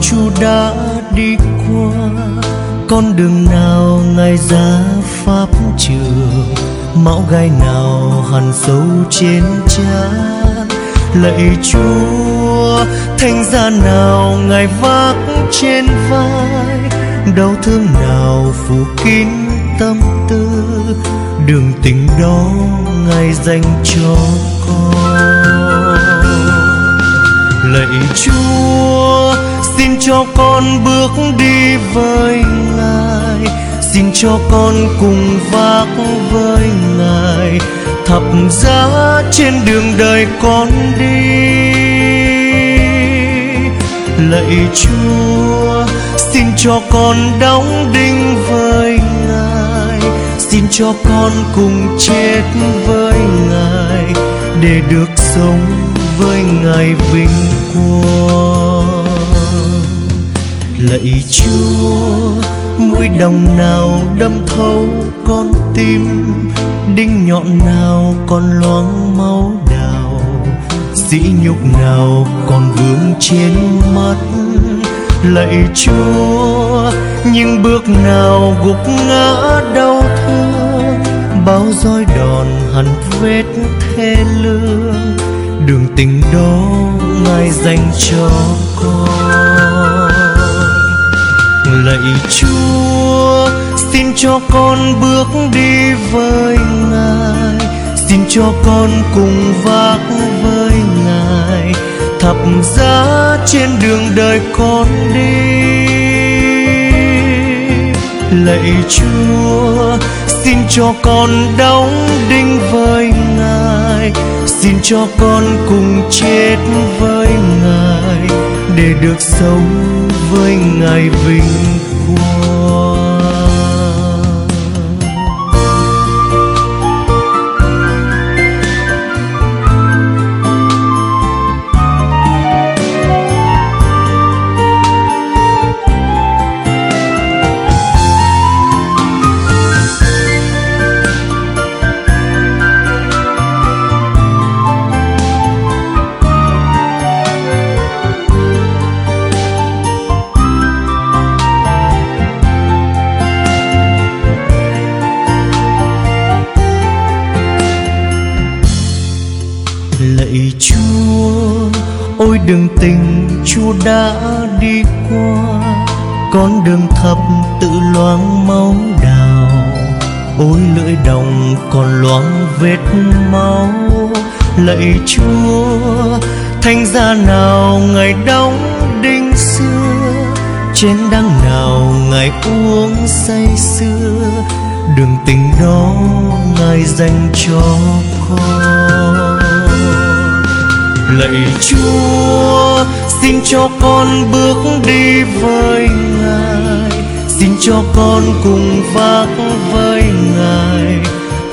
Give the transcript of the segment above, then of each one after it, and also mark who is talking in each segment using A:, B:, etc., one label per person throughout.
A: nào đã đi qua, con đường nào ngài ra pháp trường mão gai nào hằn sâu trên trán. Lạy chúa thanh gia nào ngài vác trên vai, đau thương nào phủ kín tâm tư. Đường tình đó ngài dành cho con. Lạy chúa cho con bước đi với ngài. Xin cho con cùng vác với ngài. Thập giá trên đường đời con đi. Lạy chúa, xin cho con đóng đinh với ngài. Xin cho con cùng chết với ngài, để được sống với ngài vinh quang lạy chúa, mũi đồng nào đâm thấu con tim? Đinh nhọn nào còn loáng máu đào? Dĩ nhục nào còn vương trên mắt? Lạy chúa, những bước nào gục ngã đau thương? Bao roi đòn hằn vết thê lương. Đường tình đó ngài dành cho con lạy chúa, xin cho con bước đi với ngài. Xin cho con cùng vác với ngài. Thập giá trên đường đời con đi. Lạy chúa, xin cho con đóng đinh với ngài. Xin cho con cùng chết với ngài để được sống với ngài vinh quang. Chúa. Ôi đường tình chúa đã đi qua. Con đường thập tự loáng máu đào. Ôi lưỡi đồng còn loáng vết máu. Lạy chúa thanh gia nào ngày đóng đinh xưa? Trên đăng nào ngài uống say xưa, đường tình đó ngài dành cho con lạy chúa, xin cho con bước đi với ngài. Xin cho con cùng vác với ngài.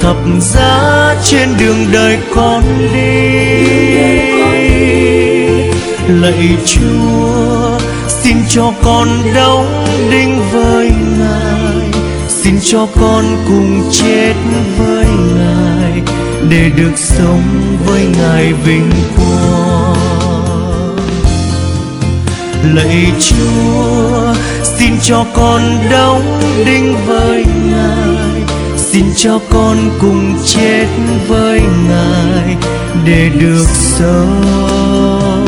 A: Thập giá trên đường đời con đi. Lạy chúa, xin cho con đóng đinh với ngài. Xin cho con cùng chết với để được sống với ngài vinh quang. Lạy chúa, xin cho con đóng đinh với ngài. Xin cho con cùng chết với ngài để được sống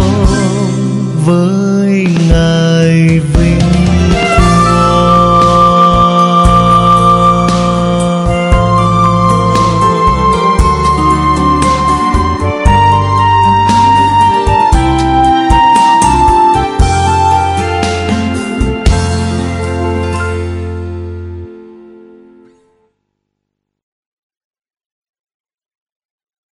A: với